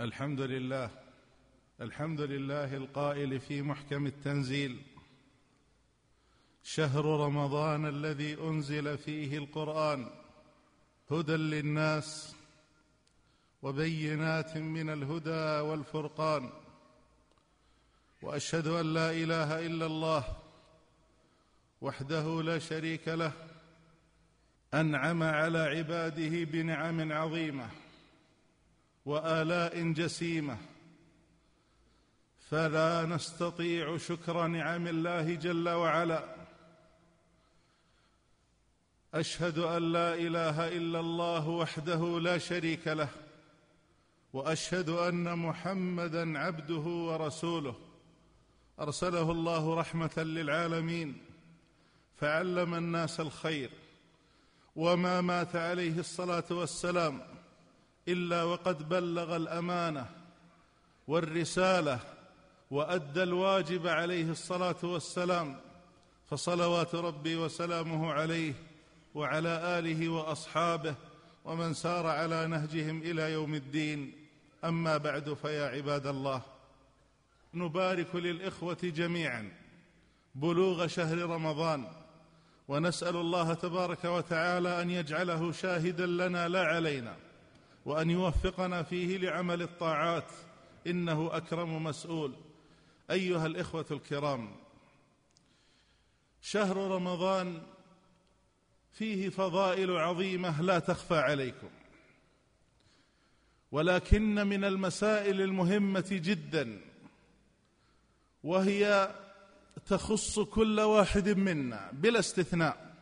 الحمد لله الحمد لله القائل في محكم التنزيل. شهر رمضان الذي أنزل فيه القرآن هدى للناس وبينات من الهدى والفرقان. وأشهد أن لا إله إلا الله وحده لا شريك له أنعم على عباده بنعم عظيمة. وآلاء جسيمة. فلا نستطيع شكر نعم الله جل وعلا. أشهد أن لا إله إلا الله وحده لا شريك له. وأشهد أن محمدا عبده ورسوله. أرسله الله رحمة للعالمين. فعلم الناس الخير. وما مات عليه الصلاة والسلام. إلا وقد بلغ الأمانة والرسالة وأدى الواجب عليه الصلاة والسلام فصلوات ربي وسلامه عليه وعلى آله وأصحابه ومن سار على نهجهم إلى يوم الدين. أما بعد فيا عباد الله نبارك للإخوة جميعا بلوغ شهر رمضان ونسأل الله تبارك وتعالى أن يجعله شاهدا لنا لا علينا. وأن يوفقنا فيه لعمل الطاعات إنه أكرم مسؤول. أيها الإخوة الكرام شهر رمضان فيه فضائل عظيمة لا تخفى عليكم ولكن من المسائل المهمة جدا وهي تخص كل واحد منا بلا استثناء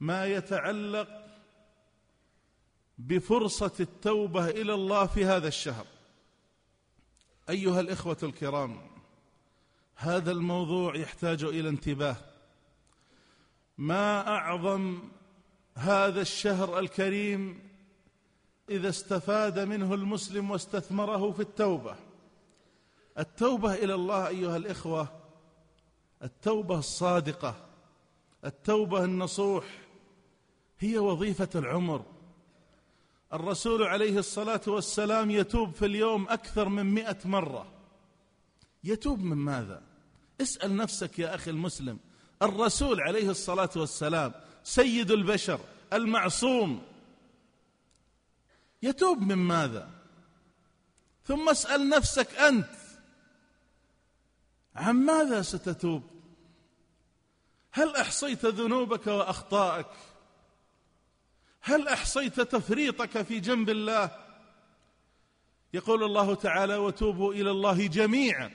ما يتعلق بفرصة التوبة إلى الله في هذا الشهر. أيها الإخوة الكرام هذا الموضوع يحتاج إلى انتباه. ما أعظم هذا الشهر الكريم إذا استفاد منه المسلم واستثمره في التوبة؟ التوبة إلى الله أيها الإخوة التوبة الصادقة التوبة النصوح هي وظيفة العمر. الرسول عليه الصلاة والسلام يتوب في اليوم أكثر من مئة مرة. يتوب من ماذا؟ اسأل نفسك يا أخي المسلم. الرسول عليه الصلاة والسلام سيد البشر المعصوم يتوب من ماذا؟ ثم اسأل نفسك أنت عن ماذا ستتوب؟ هل أحصيت ذنوبك وأخطائك؟ هل أحصيت تفريطك في جنب الله؟ يقول الله تعالى وتوبوا إلى الله جميعا.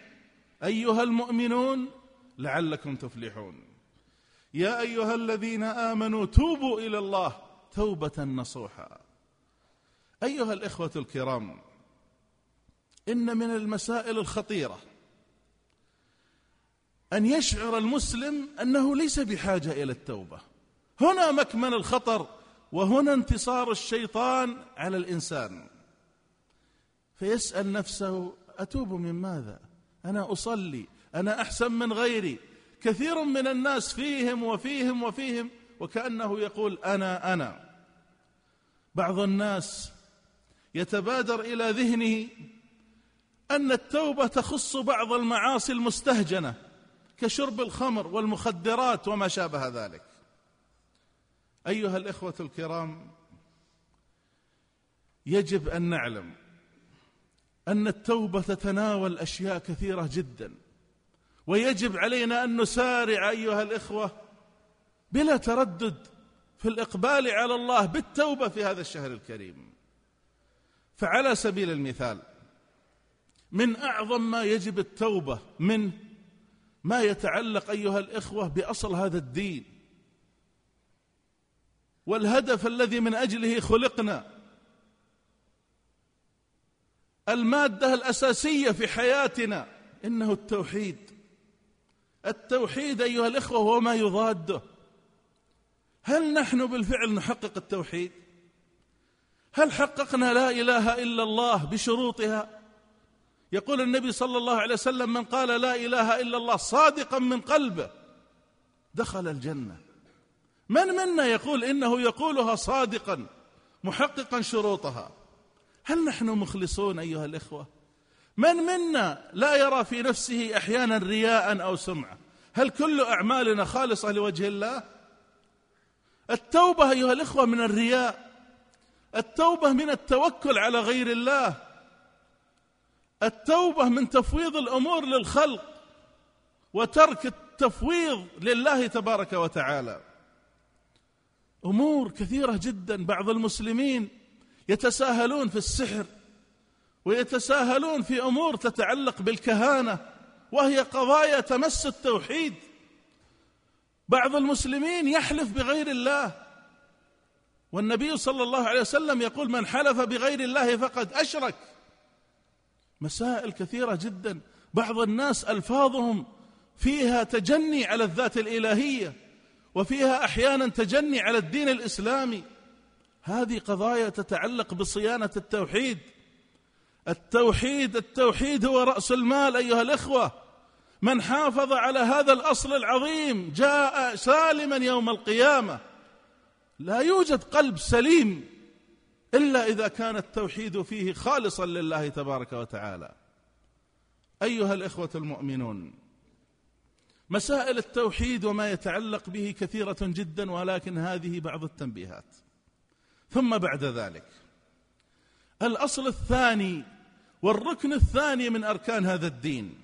أيها المؤمنون لعلكم تفلحون. يا أيها الذين آمنوا توبوا إلى الله توبة نصوحا. أيها الإخوة الكرام إن من المسائل الخطيرة أن يشعر المسلم أنه ليس بحاجة إلى التوبة. هنا مكمن الخطر وهنا انتصار الشيطان على الإنسان. فيسأل نفسه أتوب من ماذا؟ أنا أصلي أنا أحسن من غيري. كثير من الناس فيهم وفيهم وفيهم وكأنه يقول أنا أنا. بعض الناس يتبادر إلى ذهنه أن التوبة تخص بعض المعاصي المستهجنة كشرب الخمر والمخدرات وما شابه ذلك. أيها الإخوة الكرام يجب أن نعلم أن التوبة تتناول أشياء كثيرة جدا ويجب علينا أن نسارع أيها الإخوة بلا تردد في الإقبال على الله بالتوبة في هذا الشهر الكريم. فعلى سبيل المثال من أعظم ما يجب التوبة من ما يتعلق أيها الإخوة بأصل هذا الدين والهدف الذي من أجله خلقنا. المادة الأساسية في حياتنا إنه التوحيد. التوحيد أيها الإخوة هو ما يضاده هل نحن بالفعل نحقق التوحيد؟ هل حققنا لا إله إلا الله بشروطها؟ يقول النبي صلى الله عليه وسلم من قال لا إله إلا الله صادقا من قلبه دخل الجنة. من منا يقول إنه يقولها صادقا محققا شروطها؟ هل نحن مخلصون أيها الإخوة؟ من منا لا يرى في نفسه أحيانا رياء أو سمعة؟ هل كل أعمالنا خالصة لوجه الله؟ التوبة أيها الإخوة من الرياء التوبة من التوكل على غير الله التوبة من تفويض الأمور للخلق وترك التفويض لله تبارك وتعالى. أمور كثيرة جدا. بعض المسلمين يتساهلون في السحر ويتساهلون في أمور تتعلق بالكهانة وهي قضايا تمس التوحيد. بعض المسلمين يحلف بغير الله. والنبي صلى الله عليه وسلم يقول من حلف بغير الله فقد أشرك. مسائل كثيرة جدا. بعض الناس ألفاظهم فيها تجني على الذات الإلهية. وفيها أحيانا تجني على الدين الإسلامي. هذه قضايا تتعلق بصيانة التوحيد. التوحيد التوحيد هو رأس المال أيها الإخوة. من حافظ على هذا الأصل العظيم جاء سالما يوم القيامة. لا يوجد قلب سليم إلا إذا كان التوحيد فيه خالصا لله تبارك وتعالى. أيها الإخوة المؤمنون مسائل التوحيد وما يتعلق به كثيرة جدا ولكن هذه بعض التنبيهات. ثم بعد ذلك الأصل الثاني والركن الثاني من أركان هذا الدين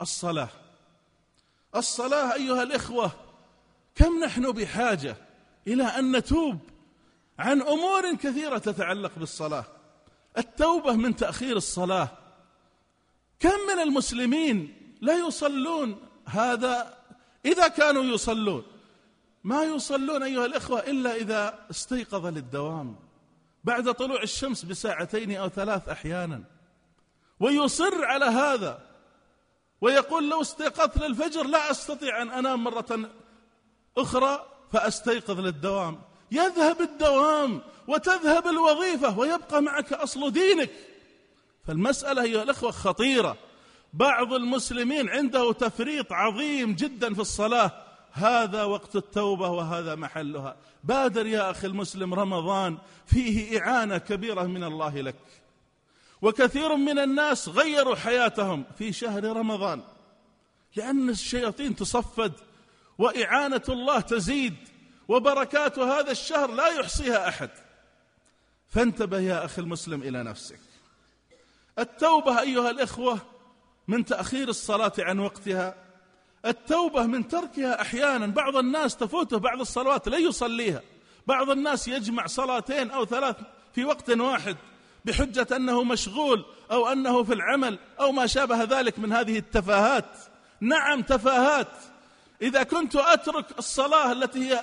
الصلاة. الصلاة أيها الإخوة كم نحن بحاجة إلى أن نتوب عن أمور كثيرة تتعلق بالصلاة؟ التوبة من تأخير الصلاة. كم من المسلمين لا يصلون هذا إذا كانوا يصلون. ما يصلون أيها الإخوة إلا إذا استيقظ للدوام بعد طلوع الشمس بساعتين أو ثلاث أحيانا. ويصر على هذا ويقول لو استيقظت للفجر لا أستطيع أن أنام مرة أخرى فأستيقظ للدوام. يذهب الدوام وتذهب الوظيفة ويبقى معك أصل دينك. فالمسألة أيها الإخوة خطيرة. بعض المسلمين عنده تفريط عظيم جدا في الصلاة. هذا وقت التوبة وهذا محلها. بادر يا أخي المسلم رمضان فيه إعانة كبيرة من الله لك. وكثير من الناس غيروا حياتهم في شهر رمضان لأن الشياطين تصفد وإعانة الله تزيد وبركات هذا الشهر لا يحصيها أحد. فانتبه يا أخي المسلم إلى نفسك. التوبة أيها الإخوة من تأخير الصلاة عن وقتها. التوبة من تركها أحيانا بعض الناس تفوته بعض الصلوات لا يصليها. بعض الناس يجمع صلاتين أو ثلاث في وقت واحد بحجة أنه مشغول أو أنه في العمل أو ما شابه ذلك من هذه التفاهات. نعم تفاهات. إذا كنت أترك الصلاة التي هي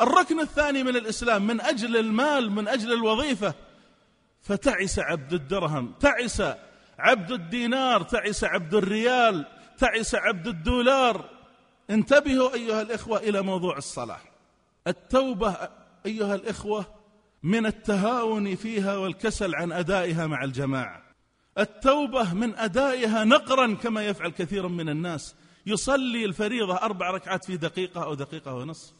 الركن الثاني من الإسلام من أجل المال من أجل الوظيفة فتعس عبد الدرهم تعس عبد الدينار تعس عبد الريال تعس عبد الدولار. انتبهوا أيها الإخوة إلى موضوع الصلاة. التوبة أيها الإخوة من التهاون فيها والكسل عن أدائها مع الجماعة. التوبة من أدائها نقرا كما يفعل كثير من الناس. يصلي الفريضة أربع ركعات في دقيقة أو دقيقة ونصف.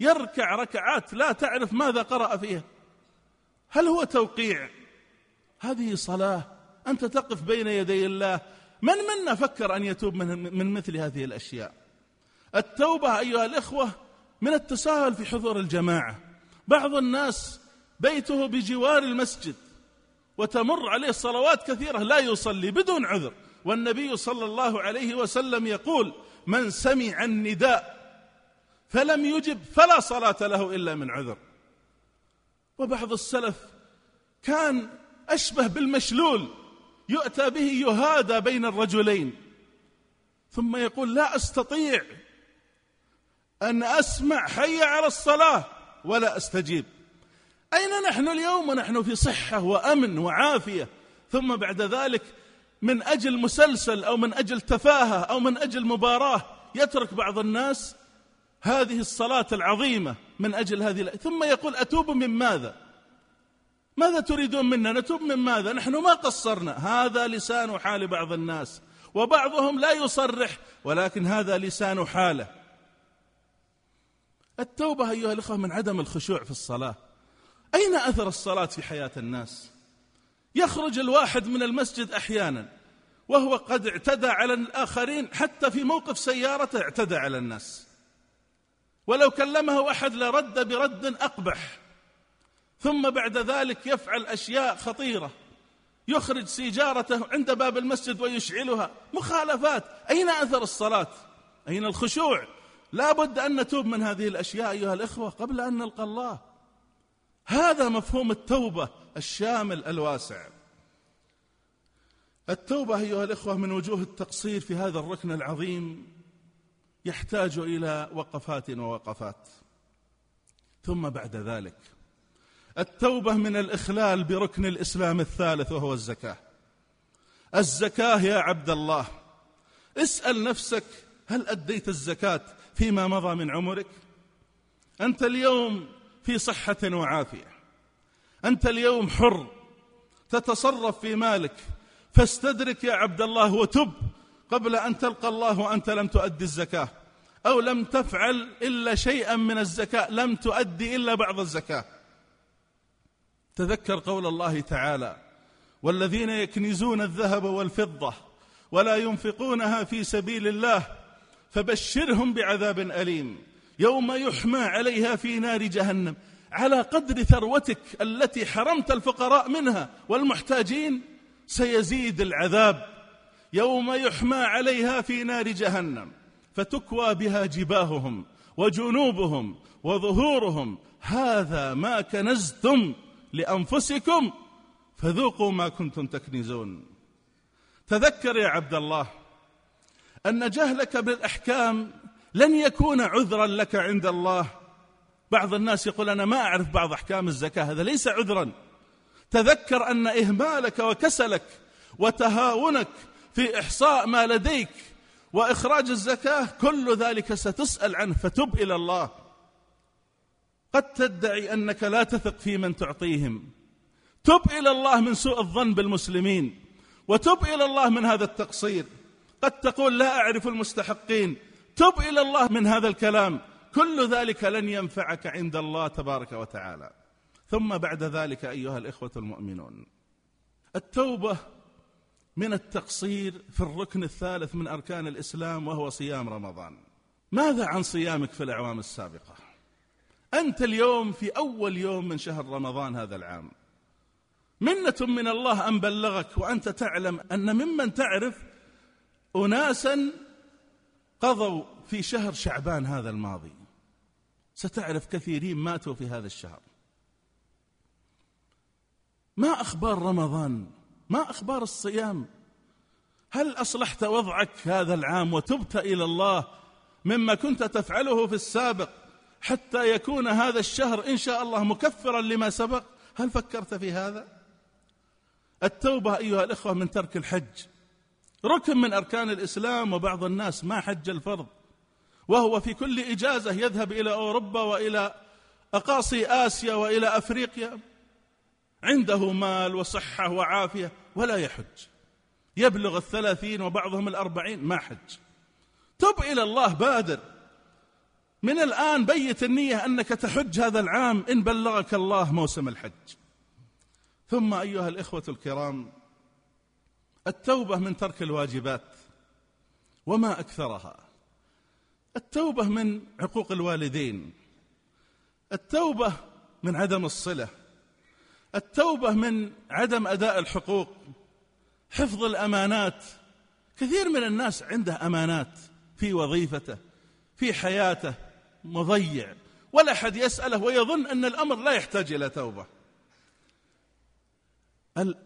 يركع ركعات لا تعرف ماذا قرأ فيها. هل هو توقيع؟ هذه صلاة أنت تقف بين يدي الله. من منا فكر أن يتوب من, من مثل هذه الأشياء؟ التوبة أيها الإخوة من التساهل في حضور الجماعة. بعض الناس بيته بجوار المسجد وتمر عليه صلوات كثيرة لا يصلي بدون عذر. والنبي صلى الله عليه وسلم يقول من سمع النداء فلم يجب فلا صلاة له إلا من عذر. وبعض السلف كان أشبه بالمشلول. يؤتى به يهادى بين الرجلين. ثم يقول لا أستطيع أن أسمع حي على الصلاة ولا أستجيب. أين نحن اليوم ونحن في صحة وأمن وعافية؟ ثم بعد ذلك من أجل مسلسل أو من أجل تفاهة أو من أجل مباراة يترك بعض الناس هذه الصلاة العظيمة من أجل هذه ثم يقول أتوب من ماذا؟ ماذا تريدون منا؟ نتوب من ماذا؟ نحن ما قصرنا. هذا لسان حال بعض الناس. وبعضهم لا يصرح ولكن هذا لسان حاله. التوبة أيها الأخوة من عدم الخشوع في الصلاة. أين أثر الصلاة في حياة الناس؟ يخرج الواحد من المسجد أحيانا وهو قد اعتدى على الآخرين حتى في موقف سيارته اعتدى على الناس. ولو كلمه أحد لرد برد أقبح. ثم بعد ذلك يفعل أشياء خطيرة. يخرج سيجارته عند باب المسجد ويشعلها. مخالفات. أين أثر الصلاة؟ أين الخشوع؟ لا بد أن نتوب من هذه الأشياء أيها الإخوة قبل أن نلقى الله. هذا مفهوم التوبة الشامل الواسع. التوبة أيها الإخوة من وجوه التقصير في هذا الركن العظيم يحتاج إلى وقفات ووقفات. ثم بعد ذلك التوبة من الإخلال بركن الإسلام الثالث وهو الزكاة. الزكاة يا عبد الله اسأل نفسك هل أديت الزكاة فيما مضى من عمرك؟ أنت اليوم في صحة وعافية. أنت اليوم حر تتصرف في مالك فاستدرك يا عبد الله وتب قبل أن تلقى الله وأنت لم تؤدي الزكاة. أو لم تفعل إلا شيئا من الزكاة لم تؤدي إلا بعض الزكاة. تذكر قول الله تعالى والذين يكنزون الذهب والفضة ولا ينفقونها في سبيل الله فبشرهم بعذاب أليم يوم يحمى عليها في نار جهنم. على قدر ثروتك التي حرمت الفقراء منها والمحتاجين سيزيد العذاب. يوم يحمى عليها في نار جهنم فتكوى بها جباههم وجنوبهم وظهورهم. هذا ما كنزتم لأنفسكم فذوقوا ما كنتم تكنزون. تذكر يا عبد الله أن جهلك بالأحكام لن يكون عذرا لك عند الله. بعض الناس يقول أنا ما أعرف بعض أحكام الزكاة هذا ليس عذرا. تذكر أن إهمالك وكسلك وتهاونك في إحصاء ما لديك وإخراج الزكاة كل ذلك ستسأل عنه فتب إلى الله. قد تدعي أنك لا تثق في من تعطيهم. تب إلى الله من سوء الظن بالمسلمين وتب إلى الله من هذا التقصير. قد تقول لا أعرف المستحقين تب إلى الله من هذا الكلام. كل ذلك لن ينفعك عند الله تبارك وتعالى. ثم بعد ذلك أيها الإخوة المؤمنون التوبة من التقصير في الركن الثالث من أركان الإسلام وهو صيام رمضان. ماذا عن صيامك في الأعوام السابقة؟ أنت اليوم في أول يوم من شهر رمضان هذا العام. منة من الله أن بلغك وأنت تعلم أن ممن تعرف أناسا قضوا في شهر شعبان هذا الماضي. ستعرف كثيرين ماتوا في هذا الشهر. ما أخبار رمضان؟ ما أخبار الصيام؟ هل أصلحت وضعك هذا العام وتبت إلى الله مما كنت تفعله في السابق؟ حتى يكون هذا الشهر إن شاء الله مكفرا لما سبق. هل فكرت في هذا؟ التوبة أيها الإخوة من ترك الحج. ركن من أركان الإسلام وبعض الناس ما حج الفرض. وهو في كل إجازة يذهب إلى أوروبا وإلى أقاصي آسيا وإلى أفريقيا. عنده مال وصحة وعافية ولا يحج. يبلغ الثلاثين وبعضهم الأربعين ما حج. تب إلى الله بادر. من الآن بيت النية أنك تحج هذا العام إن بلغك الله موسم الحج. ثم أيها الإخوة الكرام التوبة من ترك الواجبات وما أكثرها. التوبة من عقوق الوالدين. التوبة من عدم الصلة. التوبة من عدم أداء الحقوق. حفظ الأمانات. كثير من الناس عنده أمانات في وظيفته في حياته مضيع. ولا أحد يسأله ويظن أن الأمر لا يحتاج إلى توبة.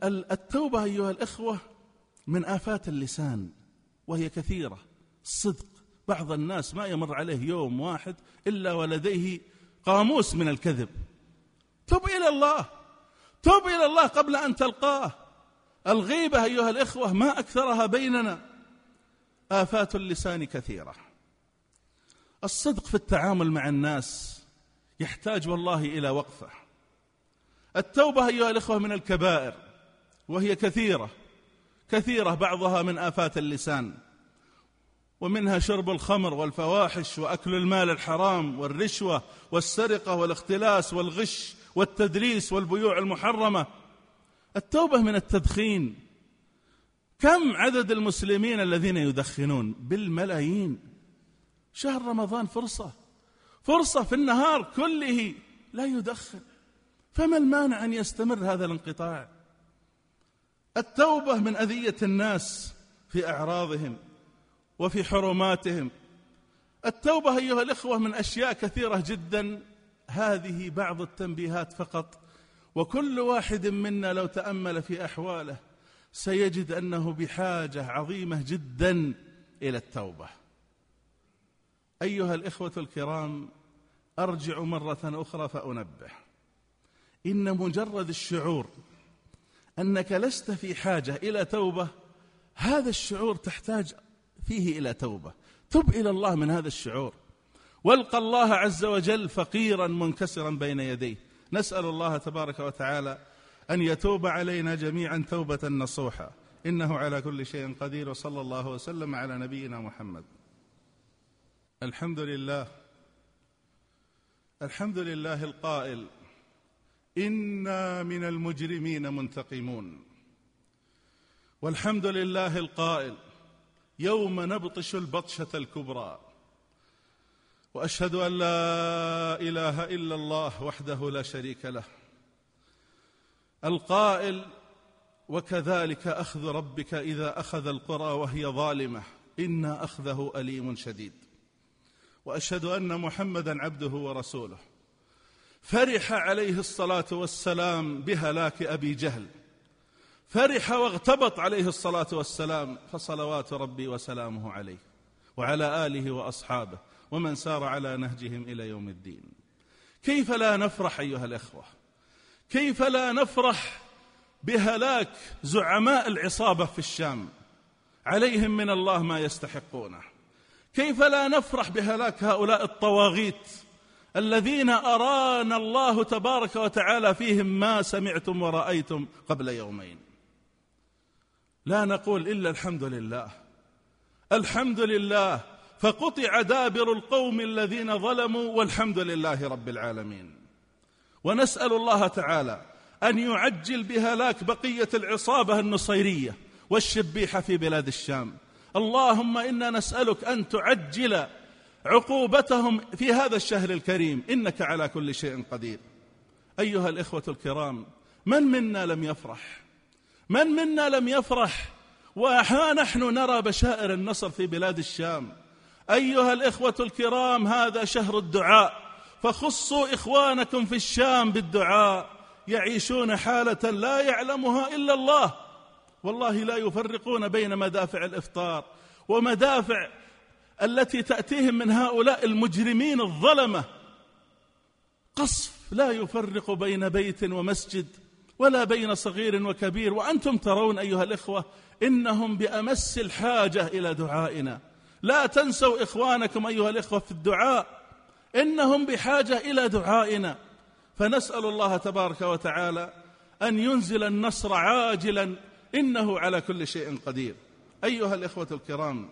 التوبة أيها الإخوة من آفات اللسان وهي كثيرة. الصدق بعض الناس ما يمر عليه يوم واحد إلا ولديه قاموس من الكذب. تب إلى الله. تب إلى الله قبل أن تلقاه. الغيبة أيها الإخوة ما أكثرها بيننا. آفات اللسان كثيرة. الصدق في التعامل مع الناس يحتاج والله إلى وقفة. التوبة أيها الإخوة من الكبائر وهي كثيرة كثيرة بعضها من آفات اللسان ومنها شرب الخمر والفواحش وأكل المال الحرام والرشوة والسرقة والاختلاس والغش والتدليس والبيوع المحرمة. التوبة من التدخين. كم عدد المسلمين الذين يدخنون؟ بالملايين. شهر رمضان فرصة. فرصة في النهار كله لا يدخن. فما المانع أن يستمر هذا الانقطاع؟ التوبة من أذية الناس في أعراضهم وفي حرماتهم. التوبة أيها الإخوة من أشياء كثيرة جدا. هذه بعض التنبيهات فقط. وكل واحد منا لو تأمل في أحواله سيجد أنه بحاجة عظيمة جدا إلى التوبة. أيها الإخوة الكرام أرجع مرة أخرى فأنبه. إن مجرد الشعور أنك لست في حاجة إلى توبة هذا الشعور تحتاج فيه إلى توبة. تب إلى الله من هذا الشعور. والقى الله عز وجل فقيرا منكسرا بين يديه. نسأل الله تبارك وتعالى أن يتوب علينا جميعا توبة نصوحا. إنه على كل شيء قدير وصلى الله وسلم على نبينا محمد. الحمد لله. الحمد لله القائل إنا من المجرمين منتقمون. والحمد لله القائل يوم نبطش البطشة الكبرى. وأشهد أن لا إله إلا الله وحده لا شريك له. القائل وكذلك أخذ ربك إذا أخذ القرى وهي ظالمة. إن أخذه أليم شديد. وأشهد أن محمدا عبده ورسوله. فرح عليه الصلاة والسلام بهلاك أبي جهل. فرح واغتبط عليه الصلاة والسلام فصلوات ربي وسلامه عليه وعلى آله وأصحابه ومن سار على نهجهم إلى يوم الدين. كيف لا نفرح أيها الإخوة؟ كيف لا نفرح بهلاك زعماء العصابة في الشام؟ عليهم من الله ما يستحقونه. كيف لا نفرح بهلاك هؤلاء الطواغيت الذين أرانا الله تبارك وتعالى فيهم ما سمعتم ورأيتم قبل يومين؟ لا نقول إلا الحمد لله. الحمد لله فقطع دابر القوم الذين ظلموا والحمد لله رب العالمين. ونسأل الله تعالى أن يعجل بهلاك بقية العصابة النصيرية والشبيحة في بلاد الشام. اللهم إنا نسألك أن تعجل عقوبتهم في هذا الشهر الكريم. إنك على كل شيء قدير. أيها الإخوة الكرام من منا لم يفرح؟ من منا لم يفرح؟ وها نحن نرى بشائر النصر في بلاد الشام؟ أيها الإخوة الكرام هذا شهر الدعاء. فخصوا إخوانكم في الشام بالدعاء. يعيشون حالة لا يعلمها إلا الله. والله لا يفرقون بين مدافع الإفطار ومدافع التي تأتيهم من هؤلاء المجرمين الظلمة. قصف لا يفرق بين بيت ومسجد ولا بين صغير وكبير. وأنتم ترون أيها الإخوة إنهم بأمس الحاجة إلى دعائنا. لا تنسوا إخوانكم أيها الإخوة في الدعاء. إنهم بحاجة إلى دعائنا. فنسأل الله تبارك وتعالى أن ينزل النصر عاجلا إنه على كل شيء قدير. أيها الإخوة الكرام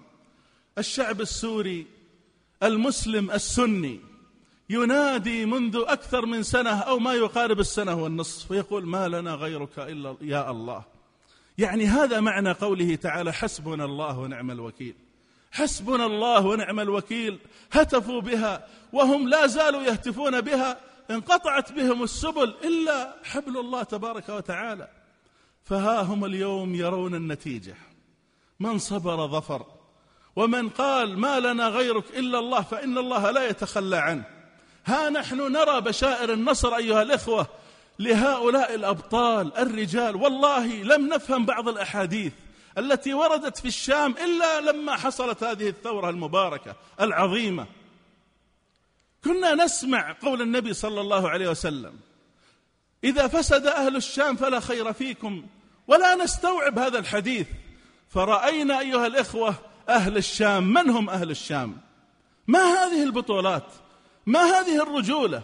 الشعب السوري المسلم السني ينادي منذ أكثر من سنة أو ما يقارب السنة والنصف ويقول ما لنا غيرك إلا يا الله. يعني هذا معنى قوله تعالى حسبنا الله ونعم الوكيل. حسبنا الله ونعم الوكيل. هتفوا بها وهم لا زالوا يهتفون بها. انقطعت بهم السبل إلا حبل الله تبارك وتعالى. فها هم اليوم يرون النتيجة. من صبر ظفر ومن قال ما لنا غيرك إلا الله فإن الله لا يتخلى عنه. ها نحن نرى بشائر النصر أيها الإخوة لهؤلاء الأبطال الرجال. والله لم نفهم بعض الأحاديث التي وردت في الشام إلا لما حصلت هذه الثورة المباركة العظيمة. كنا نسمع قول النبي صلى الله عليه وسلم إذا فسد أهل الشام فلا خير فيكم ولا نستوعب هذا الحديث. فرأينا أيها الإخوة أهل الشام من هم أهل الشام؟ ما هذه البطولات؟ ما هذه الرجولة؟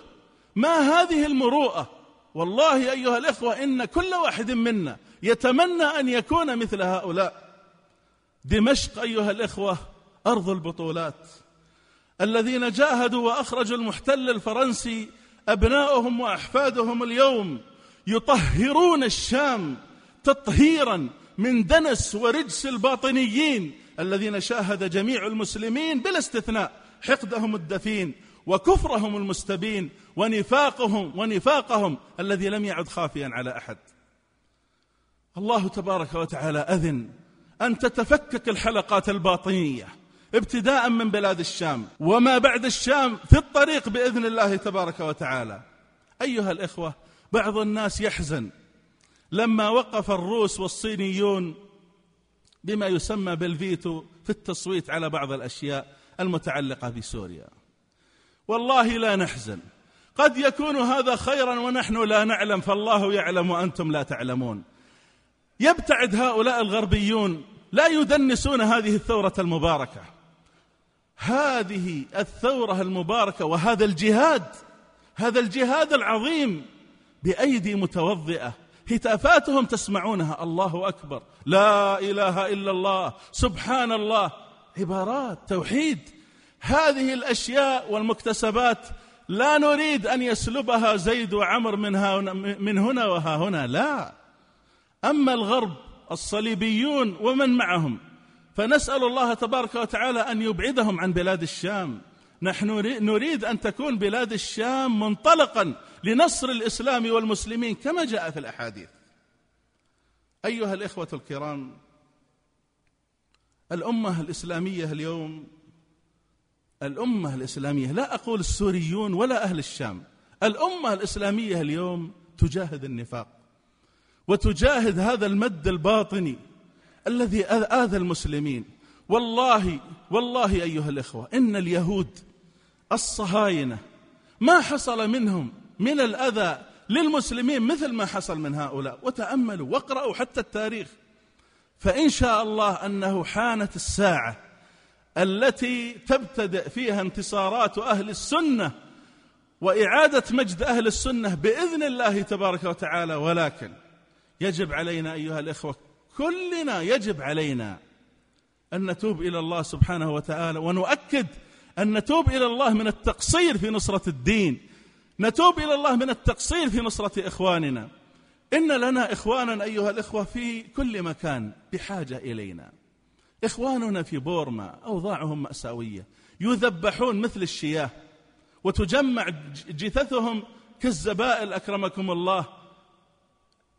ما هذه المروءة؟ والله أيها الإخوة إن كل واحد منا يتمنى أن يكون مثل هؤلاء. دمشق أيها الإخوة أرض البطولات. الذين جاهدوا وأخرجوا المحتل الفرنسي أبناؤهم وأحفادهم اليوم يطهرون الشام تطهيرا من دنس ورجس الباطنيين الذين شاهد جميع المسلمين بلا استثناء حقدهم الدفين وكفرهم المستبين ونفاقهم ونفاقهم الذي لم يعد خافيا على أحد. الله تبارك وتعالى أذن أن تتفكك الحلقات الباطنية. ابتداء من بلاد الشام وما بعد الشام في الطريق بإذن الله تبارك وتعالى. أيها الإخوة بعض الناس يحزن لما وقف الروس والصينيون بما يسمى بالفيتو في التصويت على بعض الأشياء المتعلقة بسوريا. والله لا نحزن. قد يكون هذا خيرا ونحن لا نعلم فالله يعلم وأنتم لا تعلمون. يبتعد هؤلاء الغربيون لا يدنسون هذه الثورة المباركة. هذه الثورة المباركة وهذا الجهاد هذا الجهاد العظيم بأيدي متوضئة هتافاتهم تسمعونها. الله أكبر. لا إله إلا الله. سبحان الله. عبارات توحيد. هذه الأشياء والمكتسبات لا نريد أن يسلبها زيد وعمر من, من هنا وها هنا لا. أما الغرب الصليبيون ومن معهم؟ فنسأل الله تبارك وتعالى أن يبعدهم عن بلاد الشام. نحن نريد أن تكون بلاد الشام منطلقا لنصر الإسلام والمسلمين كما جاء في الأحاديث. أيها الإخوة الكرام الأمة الإسلامية اليوم الأمة الإسلامية لا أقول السوريون ولا أهل الشام الأمة الإسلامية اليوم تجاهد النفاق وتجاهد هذا المد الباطني الذي آذى المسلمين. والله والله أيها الإخوة إن اليهود الصهاينة ما حصل منهم من الأذى للمسلمين مثل ما حصل من هؤلاء. وتأملوا واقرأوا حتى التاريخ. فإن شاء الله أنه حانت الساعة التي تبتدئ فيها انتصارات أهل السنة وإعادة مجد أهل السنة بإذن الله تبارك وتعالى. ولكن يجب علينا أيها الإخوة كلنا يجب علينا أن نتوب إلى الله سبحانه وتعالى ونؤكد أن نتوب إلى الله من التقصير في نصرة الدين. نتوب إلى الله من التقصير في نصرة إخواننا. إن لنا إخوانا أيها الإخوة في كل مكان بحاجة إلينا. إخواننا في بورما أوضاعهم مأساوية. يذبحون مثل الشياه. وتجمع جثثهم كالزبائل أكرمكم الله.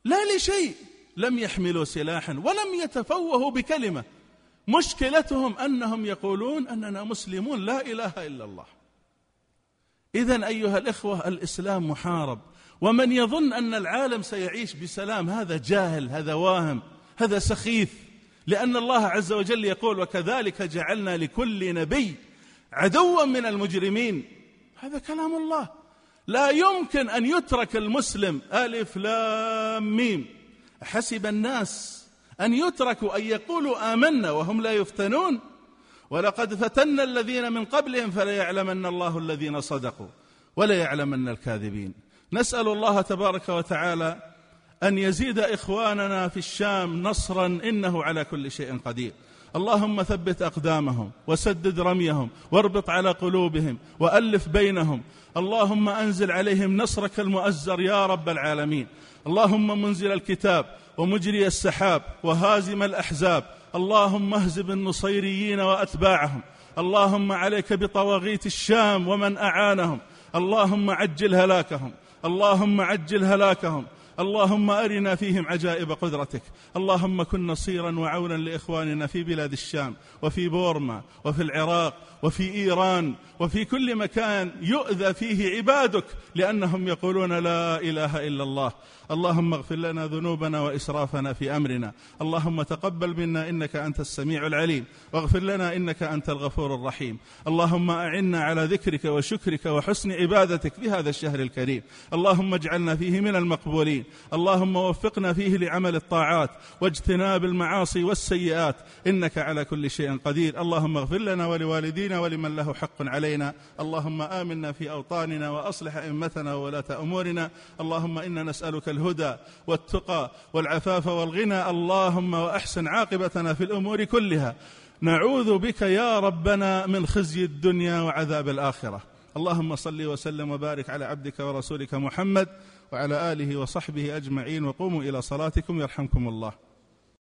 لا لشيء. لم يحملوا سلاحا ولم يتفوهوا بكلمة. مشكلتهم أنهم يقولون أننا مسلمون لا إله إلا الله. إذا أيها الإخوة الإسلام محارب. ومن يظن أن العالم سيعيش بسلام هذا جاهل هذا واهم هذا سخيف. لأن الله عز وجل يقول وكذلك جعلنا لكل نبي عدوا من المجرمين هذا كلام الله. لا يمكن أن يترك المسلم ألف لام ميم. حسب الناس أن يتركوا أن يقولوا آمنا وهم لا يفتنون. ولقد فتنا الذين من قبلهم فليعلمن الله الذين صدقوا وليعلمن الكاذبين. نسأل الله تبارك وتعالى أن يزيد إخواننا في الشام نصرا إنه على كل شيء قدير. اللهم ثبت أقدامهم وسدد رميهم واربط على قلوبهم وألف بينهم. اللهم أنزل عليهم نصرك المؤزر يا رب العالمين. اللهم منزل الكتاب ومجري السحاب وهازم الأحزاب. اللهم اهزم النصيريين وأتباعهم. اللهم عليك بطواغيت الشام ومن أعانهم. اللهم عجل هلاكهم. اللهم عجل هلاكهم. اللهم أرنا فيهم عجائب قدرتك. اللهم كن نصيرا وعونا لإخواننا في بلاد الشام وفي بورما وفي العراق وفي إيران وفي كل مكان يؤذى فيه عبادك لأنهم يقولون لا إله إلا الله. اللهم اغفر لنا ذنوبنا وإسرافنا في أمرنا. اللهم تقبل منا إنك أنت السميع العليم. واغفر لنا إنك أنت الغفور الرحيم. اللهم أعنا على ذكرك وشكرك وحسن عبادتك في هذا الشهر الكريم. اللهم اجعلنا فيه من المقبولين. اللهم وفقنا فيه لعمل الطاعات واجتناب المعاصي والسيئات. إنك على كل شيء قدير. اللهم اغفر لنا ولوالدينا ولمن له حق علينا. اللهم آمنا في أوطاننا وأصلح أئمتنا وولاة أمورنا. اللهم إنا نسألك الهدى والتقى والعفاف والغنى. اللهم وأحسن عاقبتنا في الأمور كلها. نعوذ بك يا ربنا من خزي الدنيا وعذاب الآخرة. اللهم صل وسلم وبارك على عبدك ورسولك محمد وعلى آله وصحبه أجمعين. وقوموا إلى صلاتكم يرحمكم الله.